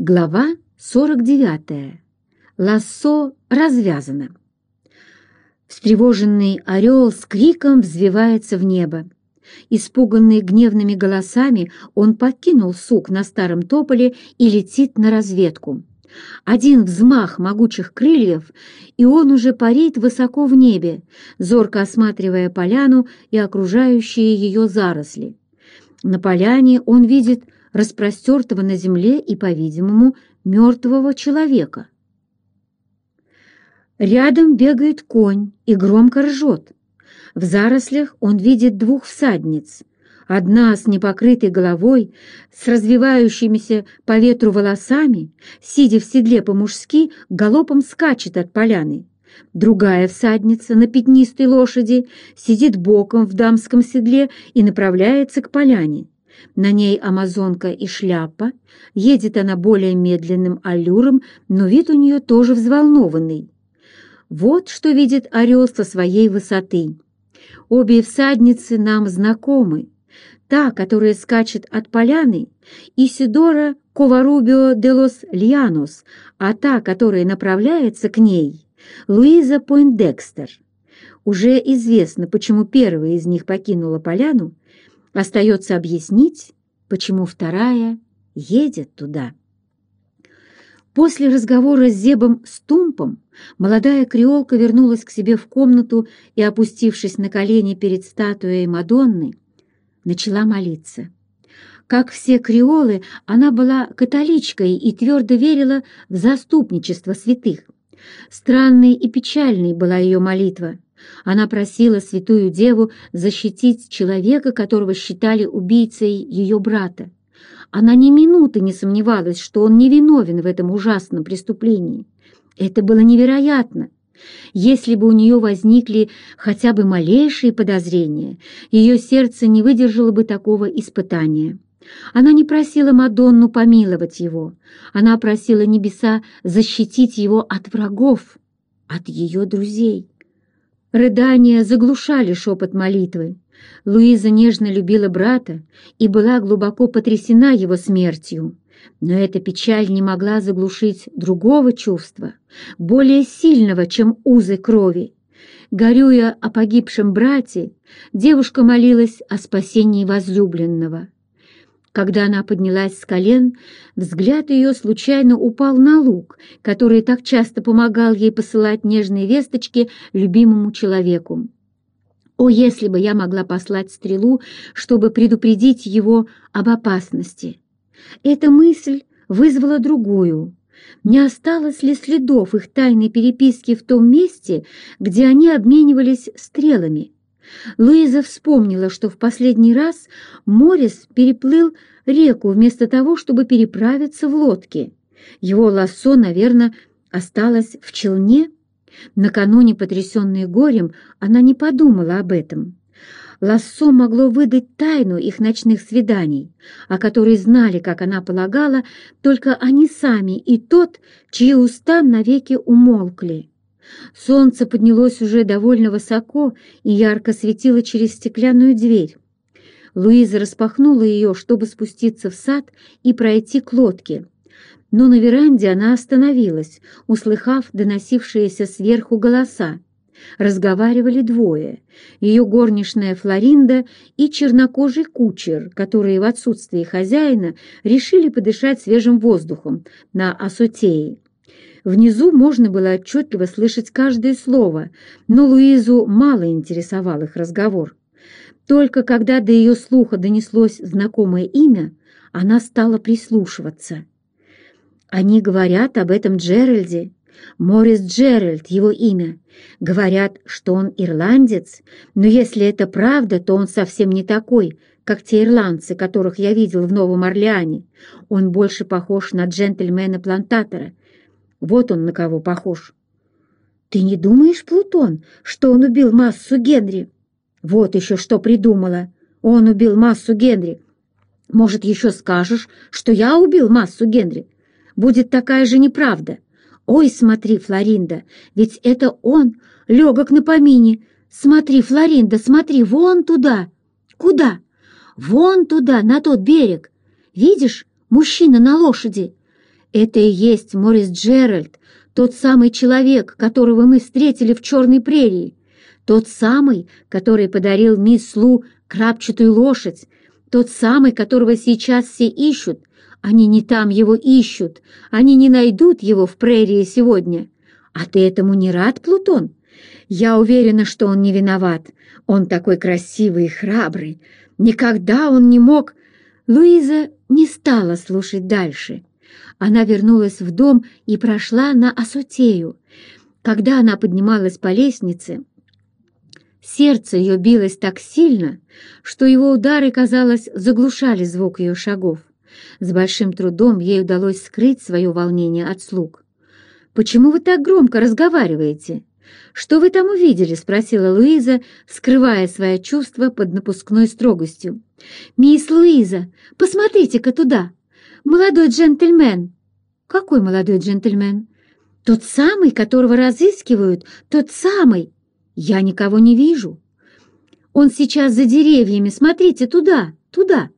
Глава 49. Лассо развязано. Встревоженный орел с криком взвивается в небо. Испуганный гневными голосами, он покинул сук на старом тополе и летит на разведку. Один взмах могучих крыльев, и он уже парит высоко в небе, зорко осматривая поляну и окружающие ее заросли. На поляне он видит распростертого на земле и, по-видимому, мертвого человека. Рядом бегает конь и громко ржет. В зарослях он видит двух всадниц. Одна с непокрытой головой, с развивающимися по ветру волосами, сидя в седле по-мужски, галопом скачет от поляны. Другая всадница на пятнистой лошади сидит боком в дамском седле и направляется к поляне. На ней амазонка и шляпа, едет она более медленным аллюром, но вид у нее тоже взволнованный. Вот что видит орел со своей высоты. Обе всадницы нам знакомы. Та, которая скачет от поляны, Исидора Коварубио де лос Льянос, а та, которая направляется к ней, Луиза Пойндекстер. Уже известно, почему первая из них покинула поляну, Остается объяснить, почему вторая едет туда. После разговора с Зебом Стумпом молодая креолка вернулась к себе в комнату и, опустившись на колени перед статуей Мадонны, начала молиться. Как все креолы, она была католичкой и твердо верила в заступничество святых. Странной и печальной была ее молитва. Она просила святую деву защитить человека, которого считали убийцей ее брата. Она ни минуты не сомневалась, что он невиновен в этом ужасном преступлении. Это было невероятно. Если бы у нее возникли хотя бы малейшие подозрения, ее сердце не выдержало бы такого испытания. Она не просила Мадонну помиловать его, она просила небеса защитить его от врагов, от ее друзей. Рыдания заглушали шепот молитвы. Луиза нежно любила брата и была глубоко потрясена его смертью. Но эта печаль не могла заглушить другого чувства, более сильного, чем узы крови. Горюя о погибшем брате, девушка молилась о спасении возлюбленного. Когда она поднялась с колен, взгляд ее случайно упал на лук, который так часто помогал ей посылать нежные весточки любимому человеку. О, если бы я могла послать стрелу, чтобы предупредить его об опасности! Эта мысль вызвала другую. Не осталось ли следов их тайной переписки в том месте, где они обменивались стрелами? Луиза вспомнила, что в последний раз Морис переплыл реку вместо того, чтобы переправиться в лодке. Его лассо, наверное, осталось в челне. Накануне, потрясенной горем, она не подумала об этом. Лассо могло выдать тайну их ночных свиданий, о которой знали, как она полагала, только они сами и тот, чьи уста навеки умолкли. Солнце поднялось уже довольно высоко и ярко светило через стеклянную дверь. Луиза распахнула ее, чтобы спуститься в сад и пройти к лодке. Но на веранде она остановилась, услыхав доносившиеся сверху голоса. Разговаривали двое — ее горничная Флоринда и чернокожий кучер, которые в отсутствие хозяина решили подышать свежим воздухом на Асотее. Внизу можно было отчетливо слышать каждое слово, но Луизу мало интересовал их разговор. Только когда до ее слуха донеслось знакомое имя, она стала прислушиваться. Они говорят об этом Джеральде. Морис Джеральд — его имя. Говорят, что он ирландец, но если это правда, то он совсем не такой, как те ирландцы, которых я видел в Новом Орлеане. Он больше похож на джентльмена-плантатора, вот он на кого похож. Ты не думаешь, Плутон, что он убил массу Генри? Вот еще что придумала. Он убил массу Генри. Может, еще скажешь, что я убил массу Генри? Будет такая же неправда. Ой, смотри, Флоринда, ведь это он, легок на помине. Смотри, Флоринда, смотри, вон туда. Куда? Вон туда, на тот берег. Видишь, мужчина на лошади. Это и есть Морис Джеральд, тот самый человек, которого мы встретили в Черной прерии, тот самый, который подарил мисс Лу крапчатую лошадь, тот самый, которого сейчас все ищут. Они не там его ищут, они не найдут его в прерии сегодня. А ты этому не рад, Плутон? Я уверена, что он не виноват. Он такой красивый и храбрый. Никогда он не мог... Луиза не стала слушать дальше. Она вернулась в дом и прошла на Асутею. Когда она поднималась по лестнице, сердце ее билось так сильно, что его удары, казалось, заглушали звук ее шагов. С большим трудом ей удалось скрыть свое волнение от слуг. «Почему вы так громко разговариваете?» «Что вы там увидели?» — спросила Луиза, скрывая свои чувства под напускной строгостью. «Мисс Луиза, посмотрите-ка туда! Молодой джентльмен!» «Какой молодой джентльмен?» «Тот самый, которого разыскивают, тот самый! Я никого не вижу!» «Он сейчас за деревьями, смотрите туда, туда!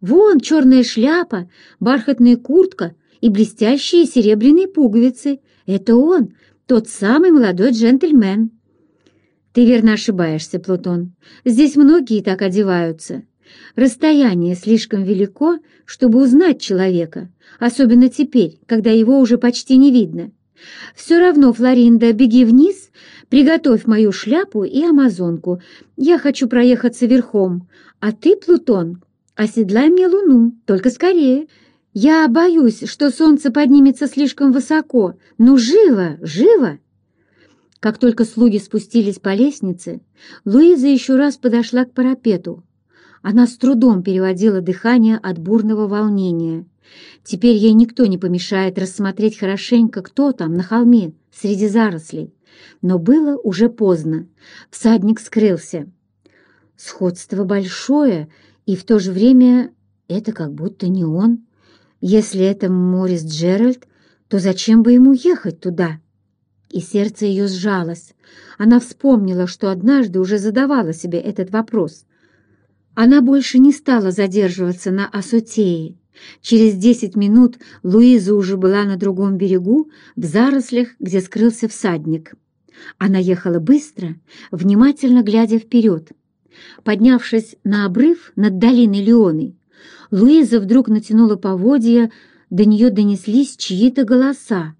Вон черная шляпа, бархатная куртка и блестящие серебряные пуговицы. Это он, тот самый молодой джентльмен. Ты верно ошибаешься, Плутон. Здесь многие так одеваются. Расстояние слишком велико, чтобы узнать человека, особенно теперь, когда его уже почти не видно. Все равно, Флоринда, беги вниз, приготовь мою шляпу и амазонку. Я хочу проехаться верхом, а ты, Плутон, оседлай мне луну, только скорее. Я боюсь, что солнце поднимется слишком высоко. Ну, живо, живо!» Как только слуги спустились по лестнице, Луиза еще раз подошла к парапету. Она с трудом переводила дыхание от бурного волнения. Теперь ей никто не помешает рассмотреть хорошенько, кто там на холме среди зарослей. Но было уже поздно. Всадник скрылся. Сходство большое, и в то же время это как будто не он. Если это Морис Джеральд, то зачем бы ему ехать туда? И сердце ее сжалось. Она вспомнила, что однажды уже задавала себе этот вопрос. Она больше не стала задерживаться на Асутее. Через десять минут Луиза уже была на другом берегу, в зарослях, где скрылся всадник. Она ехала быстро, внимательно глядя вперед. Поднявшись на обрыв над долиной Леоны, Луиза вдруг натянула поводья, до нее донеслись чьи-то голоса.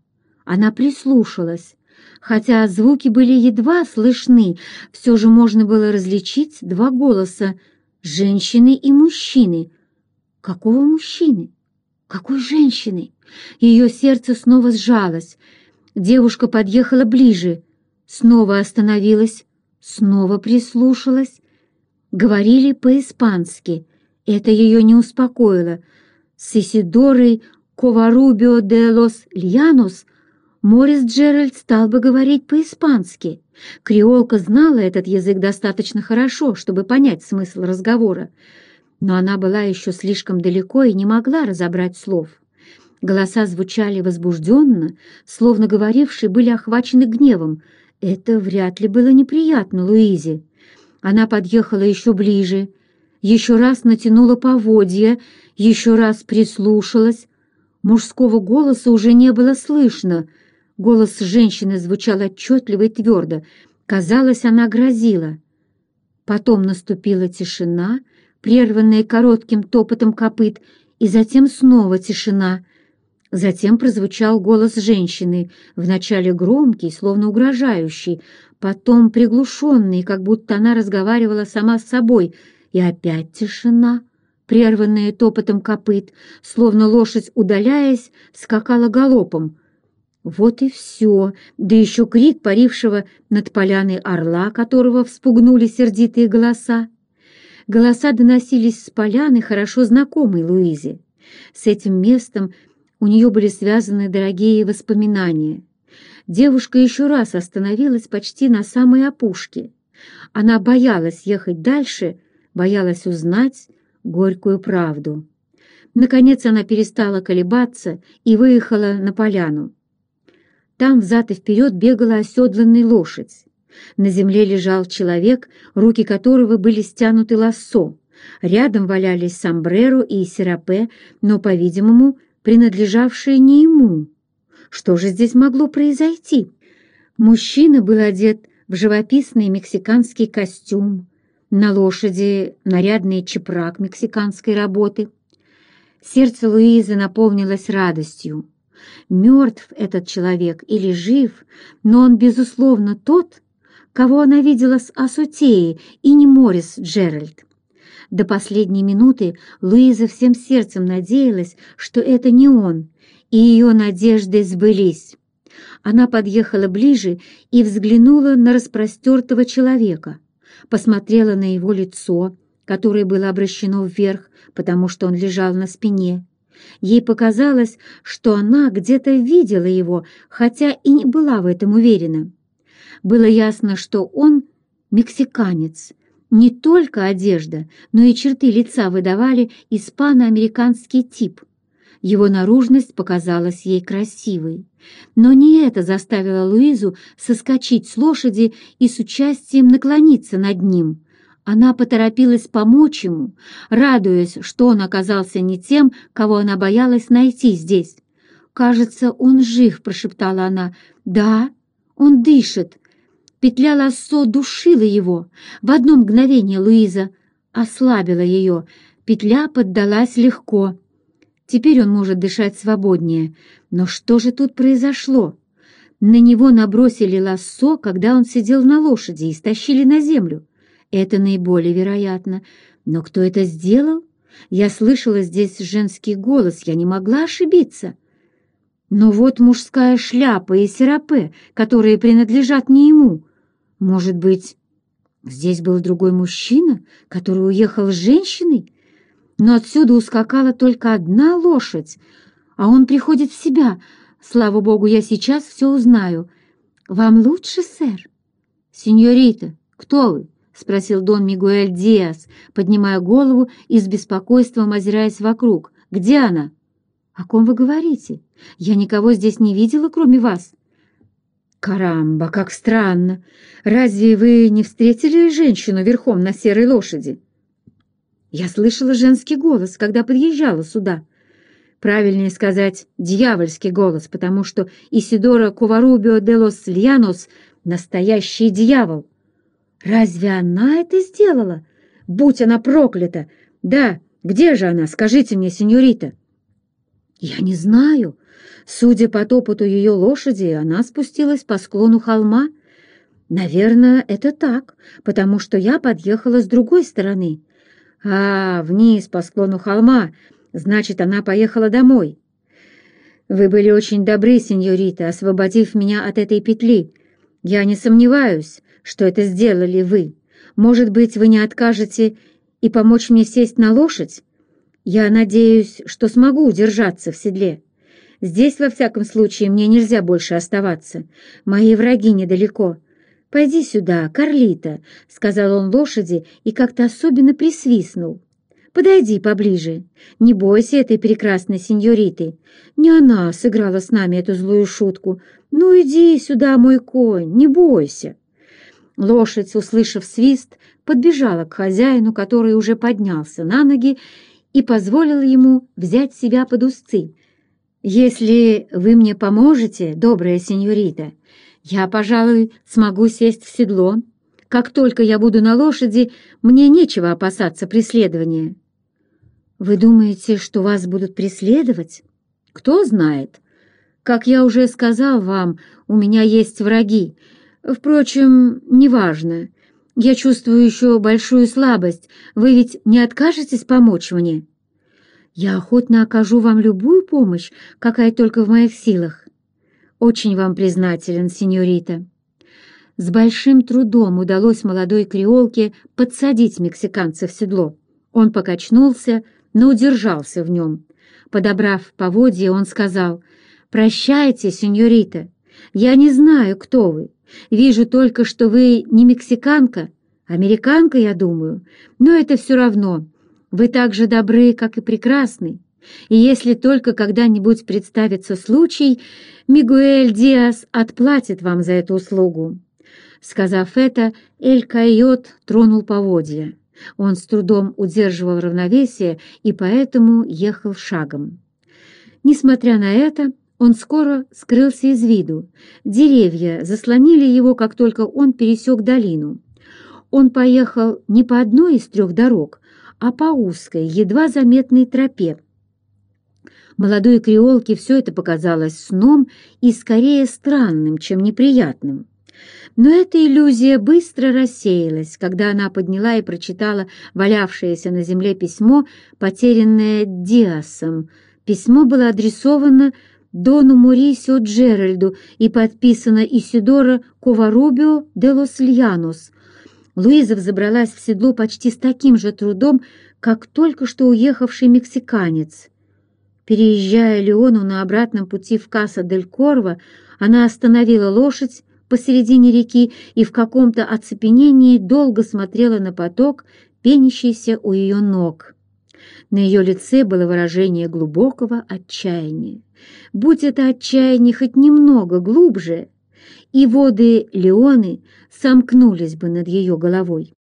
Она прислушалась. Хотя звуки были едва слышны, все же можно было различить два голоса — женщины и мужчины. Какого мужчины? Какой женщины? Ее сердце снова сжалось. Девушка подъехала ближе, снова остановилась, снова прислушалась. Говорили по-испански — это ее не успокоило. С Исидорой Коварубио де лос Льянос Морис Джеральд стал бы говорить по-испански. Креолка знала этот язык достаточно хорошо, чтобы понять смысл разговора, но она была еще слишком далеко и не могла разобрать слов. Голоса звучали возбужденно, словно говорившие были охвачены гневом. Это вряд ли было неприятно Луизе. Она подъехала еще ближе еще раз натянула поводья, еще раз прислушалась. Мужского голоса уже не было слышно. Голос женщины звучал отчетливо и твердо. Казалось, она грозила. Потом наступила тишина, прерванная коротким топотом копыт, и затем снова тишина. Затем прозвучал голос женщины, вначале громкий, словно угрожающий, потом приглушенный, как будто она разговаривала сама с собой — и опять тишина, прерванная топотом копыт, словно лошадь, удаляясь, скакала галопом. Вот и все, да еще крик парившего над поляной орла, которого вспугнули сердитые голоса. Голоса доносились с поляны, хорошо знакомой Луизе. С этим местом у нее были связаны дорогие воспоминания. Девушка еще раз остановилась почти на самой опушке. Она боялась ехать дальше, боялась узнать горькую правду. Наконец она перестала колебаться и выехала на поляну. Там взад и вперед бегала оседланная лошадь. На земле лежал человек, руки которого были стянуты лассо. Рядом валялись сомбреро и серапе, но, по-видимому, принадлежавшее не ему. Что же здесь могло произойти? Мужчина был одет в живописный мексиканский костюм, на лошади нарядный чепрак мексиканской работы. Сердце Луизы наполнилось радостью. Мертв этот человек или жив, но он, безусловно, тот, кого она видела с Асутеей и не Морис Джеральд. До последней минуты Луиза всем сердцем надеялась, что это не он, и ее надежды сбылись. Она подъехала ближе и взглянула на распростертого человека, посмотрела на его лицо, которое было обращено вверх, потому что он лежал на спине. Ей показалось, что она где-то видела его, хотя и не была в этом уверена. Было ясно, что он мексиканец. Не только одежда, но и черты лица выдавали испано-американский тип. Его наружность показалась ей красивой. Но не это заставило Луизу соскочить с лошади и с участием наклониться над ним. Она поторопилась помочь ему, радуясь, что он оказался не тем, кого она боялась найти здесь. «Кажется, он жив», — прошептала она. «Да, он дышит». Петля лассо душила его. В одно мгновение Луиза ослабила ее. Петля поддалась легко. Теперь он может дышать свободнее. Но что же тут произошло? На него набросили лассо, когда он сидел на лошади, и стащили на землю. Это наиболее вероятно. Но кто это сделал? Я слышала здесь женский голос, я не могла ошибиться. Но вот мужская шляпа и серапе, которые принадлежат не ему. Может быть, здесь был другой мужчина, который уехал с женщиной? Но отсюда ускакала только одна лошадь, а он приходит в себя. Слава богу, я сейчас все узнаю. Вам лучше, сэр? Сеньорита, кто вы? — спросил Дон Мигуэль Диас, поднимая голову и с беспокойством озираясь вокруг. «Где она?» «О ком вы говорите? Я никого здесь не видела, кроме вас». «Карамба, как странно! Разве вы не встретили женщину верхом на серой лошади?» «Я слышала женский голос, когда подъезжала сюда. Правильнее сказать, дьявольский голос, потому что Исидора Куварубио де лос Льянос — настоящий дьявол». Разве она это сделала? Будь она проклята! Да, где же она, скажите мне, сеньорита? Я не знаю. Судя по топоту ее лошади, она спустилась по склону холма. Наверное, это так, потому что я подъехала с другой стороны. А, вниз по склону холма, значит, она поехала домой. Вы были очень добры, сеньорита, освободив меня от этой петли. Я не сомневаюсь, что это сделали вы. Может быть, вы не откажете и помочь мне сесть на лошадь? Я надеюсь, что смогу удержаться в седле. Здесь, во всяком случае, мне нельзя больше оставаться. Мои враги недалеко. «Пойди сюда, Карлита», — сказал он лошади и как-то особенно присвистнул. «Подойди поближе. Не бойся этой прекрасной сеньориты. Не она сыграла с нами эту злую шутку. Ну, иди сюда, мой конь, не бойся». Лошадь, услышав свист, подбежала к хозяину, который уже поднялся на ноги, и позволила ему взять себя под узцы. «Если вы мне поможете, добрая сеньорита, я, пожалуй, смогу сесть в седло. Как только я буду на лошади, мне нечего опасаться преследования». «Вы думаете, что вас будут преследовать? Кто знает. Как я уже сказал вам, у меня есть враги, Впрочем, неважно. Я чувствую еще большую слабость. Вы ведь не откажетесь помочь мне? Я охотно окажу вам любую помощь, какая только в моих силах. Очень вам признателен, сеньорита. С большим трудом удалось молодой креолке подсадить мексиканца в седло. Он покачнулся, но удержался в нем. Подобрав поводья, он сказал, «Прощайте, сеньорита, я не знаю, кто вы, Вижу только, что вы не мексиканка, американка, я думаю, но это все равно. Вы так же добры, как и прекрасны. И если только когда-нибудь представится случай, Мигуэль Диас отплатит вам за эту услугу». Сказав это, Эль Койот тронул поводья. Он с трудом удерживал равновесие и поэтому ехал шагом. Несмотря на это, он скоро скрылся из виду. Деревья заслонили его, как только он пересек долину. Он поехал не по одной из трех дорог, а по узкой, едва заметной тропе. Молодой креолке все это показалось сном и скорее странным, чем неприятным. Но эта иллюзия быстро рассеялась, когда она подняла и прочитала валявшееся на земле письмо, потерянное Диасом. Письмо было адресовано Дону Морисио Джеральду и подписано Исидора Коварубио де лос Льянос. Луиза взобралась в седло почти с таким же трудом, как только что уехавший мексиканец. Переезжая Леону на обратном пути в Каса-дель-Корво, она остановила лошадь посередине реки и в каком-то оцепенении долго смотрела на поток, пенящийся у ее ног. На ее лице было выражение глубокого отчаяния. Будь это отчаяние хоть немного глубже, и воды Леоны сомкнулись бы над ее головой.